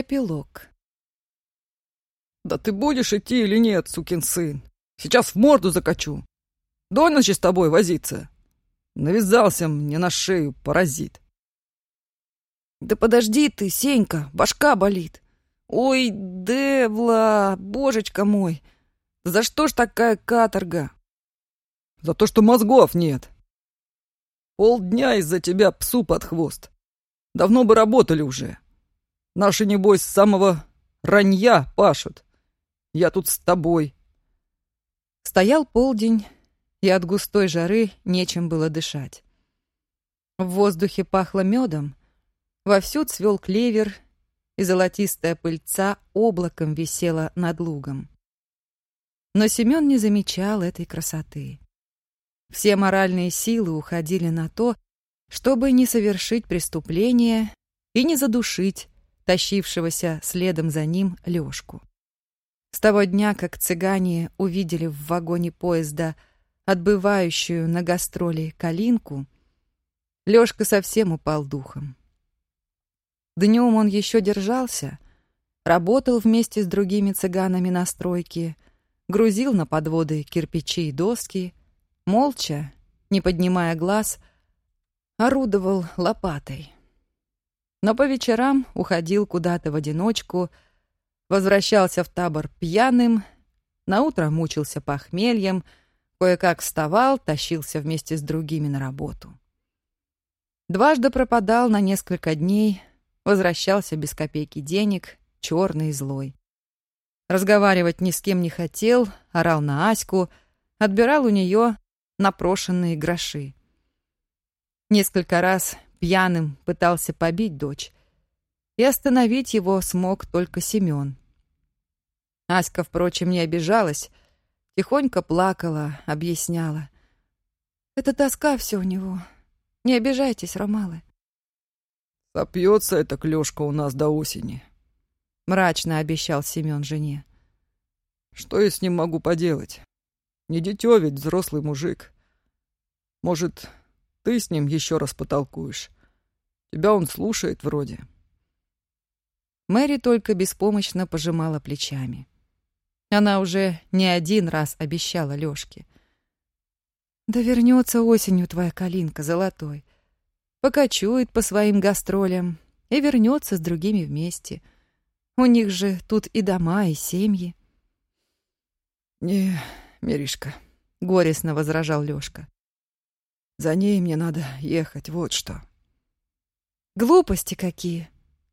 Эпилог. «Да ты будешь идти или нет, сукин сын? Сейчас в морду закачу. До ночи с тобой возиться. Навязался мне на шею паразит». «Да подожди ты, Сенька, башка болит. Ой, Девла, божечка мой, за что ж такая каторга?» «За то, что мозгов нет. Полдня из-за тебя псу под хвост. Давно бы работали уже. Наши, небось, с самого ранья пашут. Я тут с тобой». Стоял полдень, и от густой жары нечем было дышать. В воздухе пахло медом, вовсю цвел клевер, и золотистая пыльца облаком висела над лугом. Но Семен не замечал этой красоты. Все моральные силы уходили на то, чтобы не совершить преступление и не задушить тащившегося следом за ним Лёшку. С того дня, как цыгане увидели в вагоне поезда отбывающую на гастроли калинку, Лёшка совсем упал духом. Днем он еще держался, работал вместе с другими цыганами на стройке, грузил на подводы кирпичи и доски, молча, не поднимая глаз, орудовал лопатой. Но по вечерам уходил куда-то в одиночку, возвращался в табор пьяным, наутро мучился похмельем, кое-как вставал, тащился вместе с другими на работу. Дважды пропадал на несколько дней, возвращался без копейки денег, черный и злой. Разговаривать ни с кем не хотел, орал на Аську, отбирал у нее напрошенные гроши. Несколько раз пьяным пытался побить дочь, и остановить его смог только Семен. Аська, впрочем, не обижалась, тихонько плакала, объясняла. «Это тоска все у него. Не обижайтесь, Ромалы». «Сопьется эта клёшка у нас до осени», — мрачно обещал Семен жене. «Что я с ним могу поделать? Не дитё ведь, взрослый мужик. Может, ты с ним еще раз потолкуешь. Тебя он слушает вроде. Мэри только беспомощно пожимала плечами. Она уже не один раз обещала Лёшке. «Да вернется осенью твоя калинка золотой. Покочует по своим гастролям и вернется с другими вместе. У них же тут и дома, и семьи». «Не, Миришка», — горестно возражал Лёшка. За ней мне надо ехать, вот что. Глупости какие,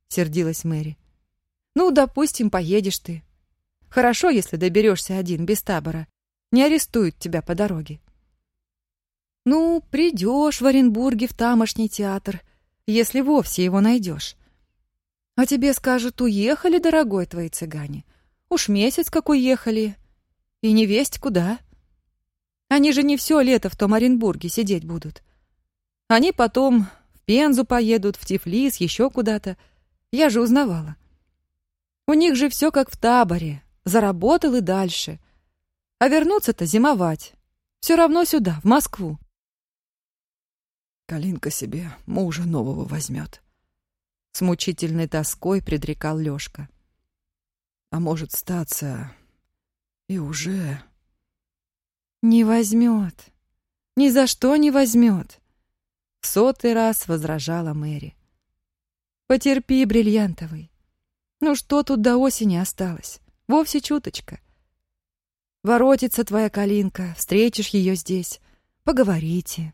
сердилась Мэри. Ну, допустим, поедешь ты. Хорошо, если доберешься один, без табора. Не арестуют тебя по дороге. Ну, придешь в Оренбурге в тамошний театр, если вовсе его найдешь. А тебе скажут, уехали, дорогой, твои цыгане. Уж месяц как уехали. И не весть куда. Они же не все лето в том Оренбурге сидеть будут. Они потом в Пензу поедут, в Тифлис, еще куда-то. Я же узнавала. У них же все как в таборе. Заработал и дальше. А вернуться-то зимовать. Все равно сюда, в Москву. Калинка себе мужа нового возьмет. С мучительной тоской предрекал Лешка. А может статься и уже... «Не возьмет. Ни за что не возьмет», — в сотый раз возражала Мэри. «Потерпи, бриллиантовый. Ну что тут до осени осталось? Вовсе чуточка. Воротится твоя калинка, встретишь ее здесь, поговорите.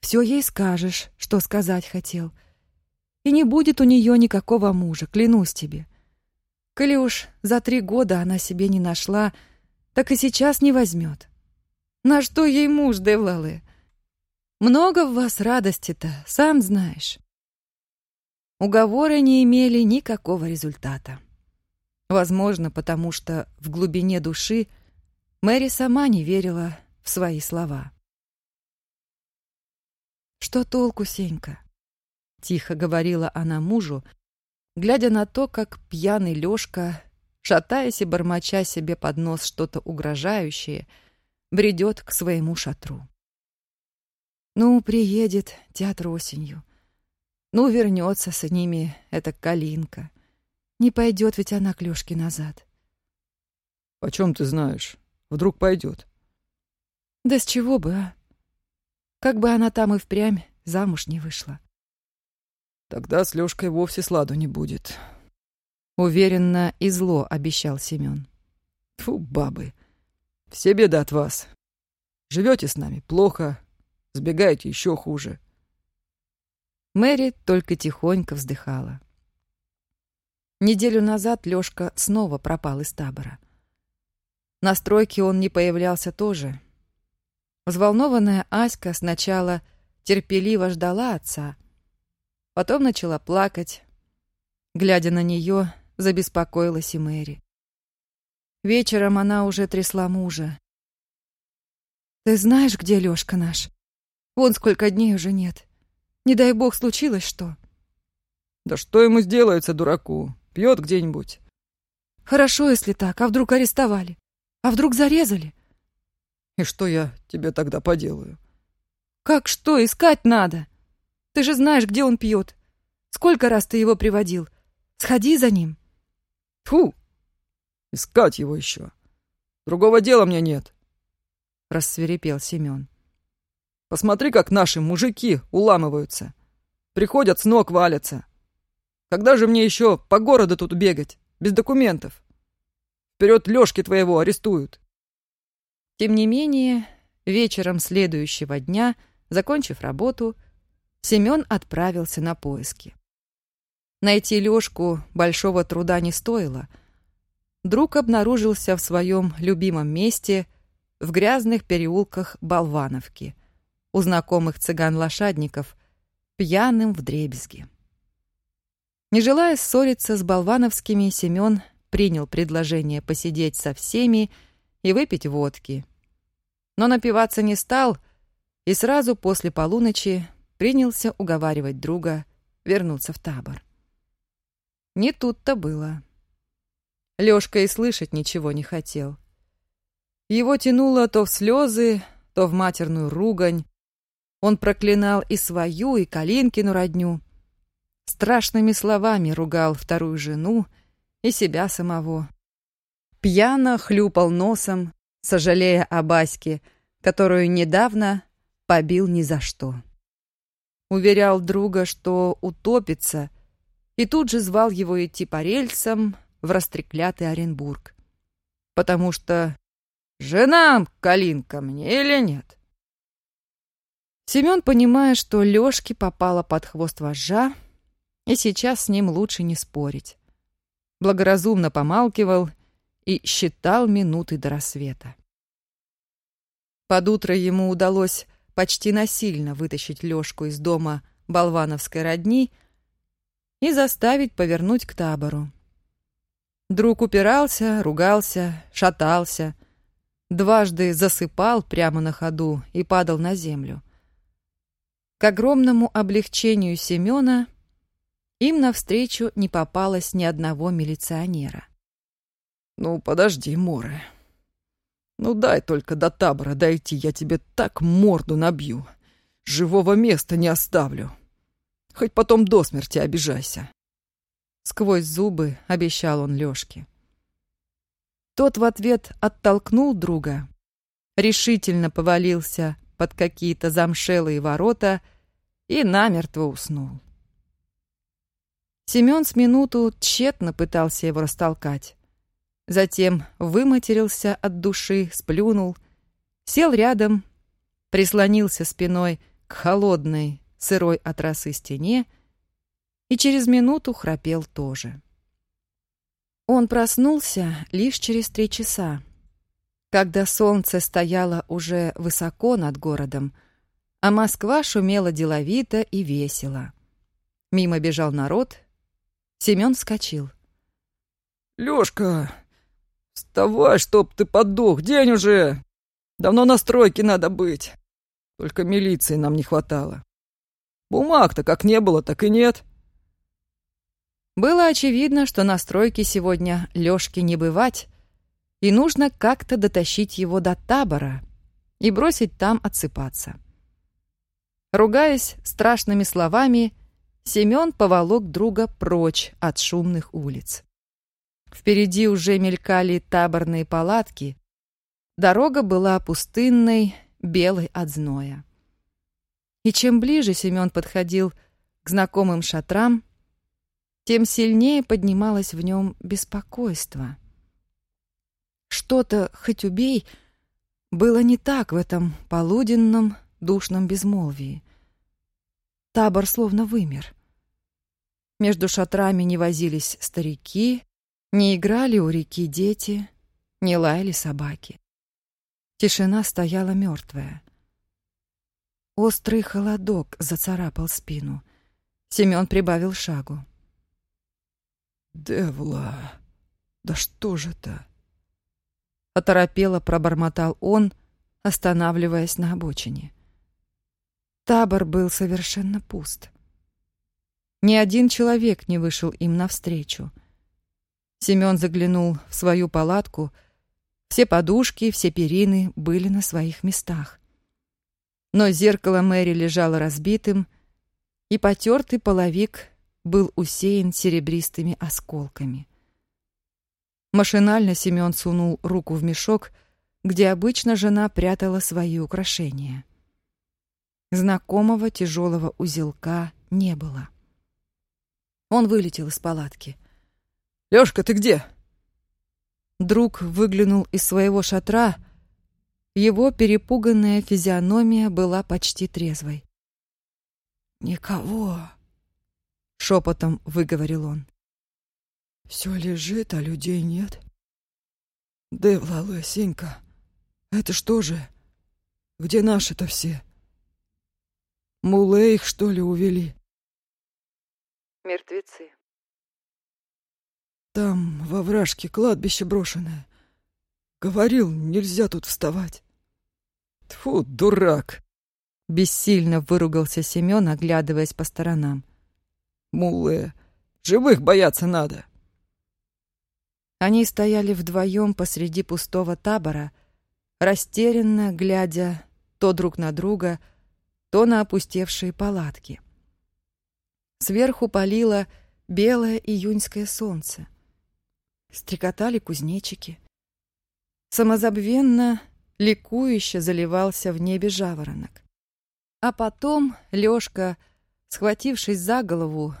Все ей скажешь, что сказать хотел. И не будет у нее никакого мужа, клянусь тебе. Коли уж за три года она себе не нашла, так и сейчас не возьмет. На что ей муж, Девлалы? Много в вас радости-то, сам знаешь. Уговоры не имели никакого результата. Возможно, потому что в глубине души Мэри сама не верила в свои слова. «Что толку, Сенька?» — тихо говорила она мужу, глядя на то, как пьяный Лёшка, шатаясь и бормоча себе под нос что-то угрожающее, — бредет к своему шатру. Ну, приедет театр осенью. Ну, вернется с ними эта калинка. Не пойдет ведь она к Лёшке назад. Почем ты знаешь? Вдруг пойдет. Да с чего бы, а? Как бы она там и впрямь замуж не вышла. Тогда с Лёшкой вовсе сладу не будет. Уверенно и зло обещал Семён. Фу, бабы. Все беды от вас. Живете с нами плохо, сбегаете еще хуже. Мэри только тихонько вздыхала. Неделю назад Лёшка снова пропал из табора. На стройке он не появлялся тоже. Взволнованная Аська сначала терпеливо ждала отца, потом начала плакать. Глядя на нее, забеспокоилась и Мэри. Вечером она уже трясла мужа. «Ты знаешь, где Лёшка наш? Вон сколько дней уже нет. Не дай бог случилось что». «Да что ему сделается, дураку? Пьет где-нибудь?» «Хорошо, если так. А вдруг арестовали? А вдруг зарезали?» «И что я тебе тогда поделаю?» «Как что? Искать надо. Ты же знаешь, где он пьет. Сколько раз ты его приводил? Сходи за ним». «Фу! Искать его еще. Другого дела мне нет», — рассверепел Семен. «Посмотри, как наши мужики уламываются. Приходят, с ног валятся. Когда же мне еще по городу тут бегать, без документов? Вперед Лёшки твоего арестуют». Тем не менее, вечером следующего дня, закончив работу, Семен отправился на поиски. Найти Лёшку большого труда не стоило — друг обнаружился в своем любимом месте в грязных переулках Болвановки, у знакомых цыган-лошадников, пьяным в дребезги. Не желая ссориться с болвановскими, Семен принял предложение посидеть со всеми и выпить водки. Но напиваться не стал и сразу после полуночи принялся уговаривать друга вернуться в табор. Не тут-то было. Лёшка и слышать ничего не хотел. Его тянуло то в слезы, то в матерную ругань. Он проклинал и свою, и Калинкину родню. Страшными словами ругал вторую жену и себя самого. Пьяно хлюпал носом, сожалея о Баське, которую недавно побил ни за что. Уверял друга, что утопится, и тут же звал его идти по рельсам, в растреклятый Оренбург. Потому что жена Калинка мне или нет? Семен, понимая, что Лёшке попала под хвост вожжа, и сейчас с ним лучше не спорить, благоразумно помалкивал и считал минуты до рассвета. Под утро ему удалось почти насильно вытащить Лёшку из дома болвановской родни и заставить повернуть к табору. Друг упирался, ругался, шатался, дважды засыпал прямо на ходу и падал на землю. К огромному облегчению Семена им навстречу не попалось ни одного милиционера. «Ну, подожди, Море. Ну, дай только до табора дойти, я тебе так морду набью. Живого места не оставлю. Хоть потом до смерти обижайся». Сквозь зубы обещал он Лёшке. Тот в ответ оттолкнул друга, решительно повалился под какие-то замшелые ворота и намертво уснул. Семён с минуту тщетно пытался его растолкать. Затем выматерился от души, сплюнул, сел рядом, прислонился спиной к холодной, сырой от росы стене и через минуту храпел тоже. Он проснулся лишь через три часа, когда солнце стояло уже высоко над городом, а Москва шумела деловито и весело. Мимо бежал народ, Семен вскочил. «Лёшка, вставай, чтоб ты подох, день уже! Давно на стройке надо быть. Только милиции нам не хватало. Бумаг-то как не было, так и нет». Было очевидно, что на стройке сегодня Лёшке не бывать, и нужно как-то дотащить его до табора и бросить там отсыпаться. Ругаясь страшными словами, Семён поволок друга прочь от шумных улиц. Впереди уже мелькали таборные палатки. Дорога была пустынной, белой от зноя. И чем ближе Семен подходил к знакомым шатрам, тем сильнее поднималось в нем беспокойство. Что-то, хоть убей, было не так в этом полуденном душном безмолвии. Табор словно вымер. Между шатрами не возились старики, не играли у реки дети, не лаяли собаки. Тишина стояла мертвая. Острый холодок зацарапал спину. Семен прибавил шагу. «Девла, да что же это?» Оторопело пробормотал он, останавливаясь на обочине. Табор был совершенно пуст. Ни один человек не вышел им навстречу. Семен заглянул в свою палатку. Все подушки, все перины были на своих местах. Но зеркало Мэри лежало разбитым, и потертый половик был усеян серебристыми осколками. Машинально Семен сунул руку в мешок, где обычно жена прятала свои украшения. Знакомого тяжелого узелка не было. Он вылетел из палатки. «Лёшка, ты где?» Друг выглянул из своего шатра. Его перепуганная физиономия была почти трезвой. «Никого», — шепотом выговорил он. «Все лежит, а людей нет. Девла, Лысенька, это что же? Где наши-то все? Муле их, что ли, увели?» Мертвецы. Там, во вражке, кладбище брошенное. Говорил, нельзя тут вставать. Тфу, дурак! Бессильно выругался Семен, оглядываясь по сторонам. Мулы, живых бояться надо. Они стояли вдвоем посреди пустого табора, растерянно глядя то друг на друга, то на опустевшие палатки. Сверху палило белое июньское солнце. Стрекотали кузнечики. Самозабвенно, ликующе заливался в небе жаворонок. А потом Лёшка, схватившись за голову,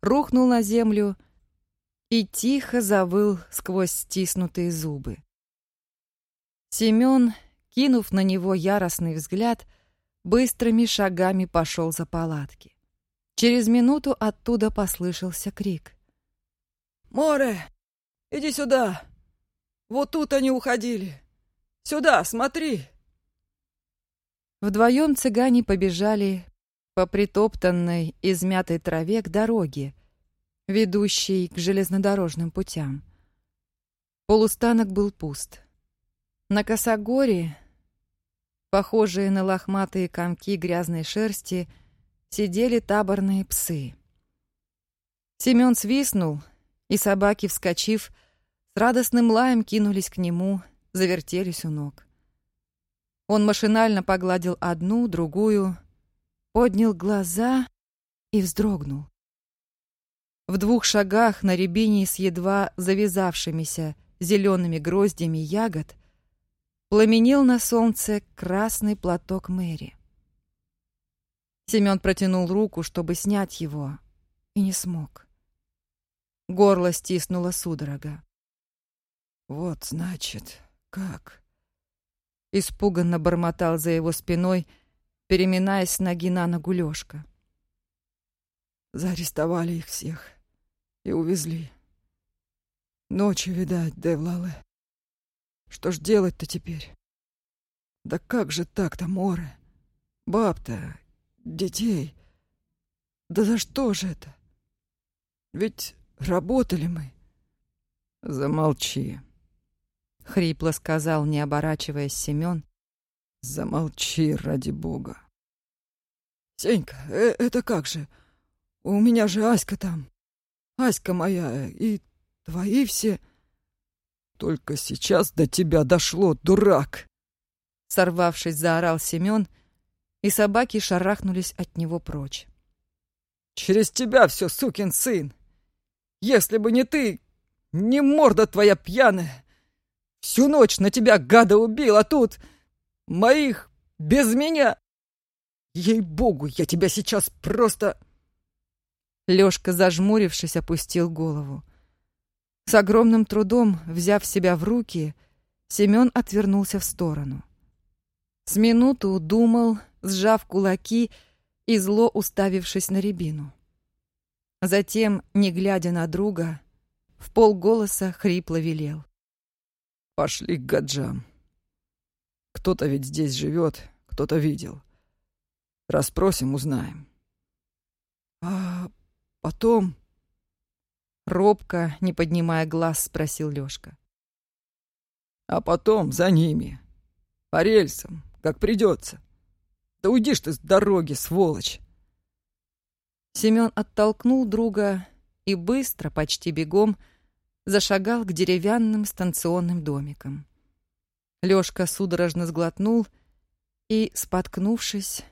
рухнул на землю и тихо завыл сквозь стиснутые зубы. Семён, кинув на него яростный взгляд, быстрыми шагами пошел за палатки. Через минуту оттуда послышался крик. «Море, иди сюда! Вот тут они уходили! Сюда, смотри!» Вдвоем цыгане побежали по притоптанной, измятой траве к дороге, ведущей к железнодорожным путям. Полустанок был пуст. На косогоре, похожие на лохматые комки грязной шерсти, сидели таборные псы. Семён свистнул, и собаки, вскочив, с радостным лаем кинулись к нему, завертелись у ног. Он машинально погладил одну, другую, поднял глаза и вздрогнул. В двух шагах на рябине с едва завязавшимися зелеными гроздями ягод пламенел на солнце красный платок Мэри. Семен протянул руку, чтобы снять его, и не смог. Горло стиснуло судорога. «Вот, значит, как?» Испуганно бормотал за его спиной, переминаясь с ноги на ногу Лёшка. Заарестовали их всех и увезли. Ночью, видать, Девлале. Что ж делать-то теперь? Да как же так-то, Море? Баб-то детей. Да за что же это? Ведь работали мы. Замолчи, хрипло сказал, не оборачиваясь Семен. Замолчи, ради бога. Сенька, э это как же? У меня же Аська там. Аська моя и твои все. Только сейчас до тебя дошло, дурак. Сорвавшись, заорал Семен и собаки шарахнулись от него прочь. «Через тебя все, сукин сын! Если бы не ты, Не морда твоя пьяная! Всю ночь на тебя гада убил, а тут... Моих без меня! Ей-богу, я тебя сейчас просто...» Лёшка, зажмурившись, опустил голову. С огромным трудом, взяв себя в руки, Семён отвернулся в сторону. С минуту думал, сжав кулаки и зло уставившись на рябину. Затем, не глядя на друга, в полголоса хрипло велел. «Пошли к гаджам. Кто-то ведь здесь живет, кто-то видел. Расспросим, узнаем». «А потом...» Робко, не поднимая глаз, спросил Лёшка. «А потом за ними. По рельсам, как придется. Да уйди ж ты с дороги, сволочь!» Семён оттолкнул друга и быстро, почти бегом, зашагал к деревянным станционным домикам. Лёшка судорожно сглотнул и, споткнувшись,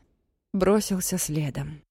бросился следом.